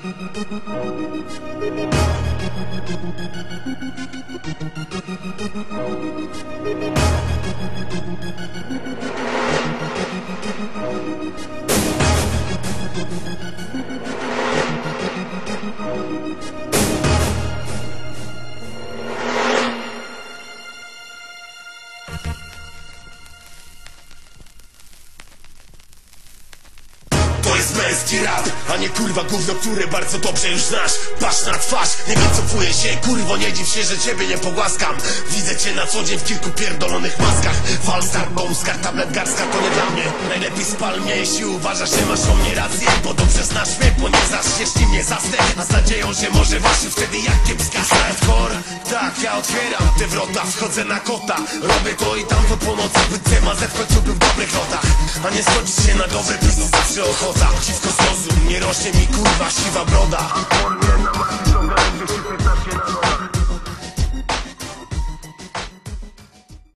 Thank jest męski rap, a nie kurwa gówno, które bardzo dobrze już znasz. Patrz na twarz, nie wycofuję się, kurwo nie dziw się, że ciebie nie pogłaskam. Widzę cię na co dzień w kilku pierdolonych maskach. Falstar, bombskar, tablet garstka to nie dla mnie. Najlepiej spal mnie, jeśli uważasz, że masz o mnie rację. Bo dobrze znasz mnie, ponieważ jeśli mnie zastęp A z nadzieją, że może waszy wtedy jak kiepska hardcore. Tak, ja otwieram te wrota, wchodzę na kota. Robię to i tamto po nocy, by CMZ w końcu był w dobrych lotach A nie skończyć się na dobre pisy, zawsze ochota. Dziwko zrozum, nie rośnie mi kurwa siwa broda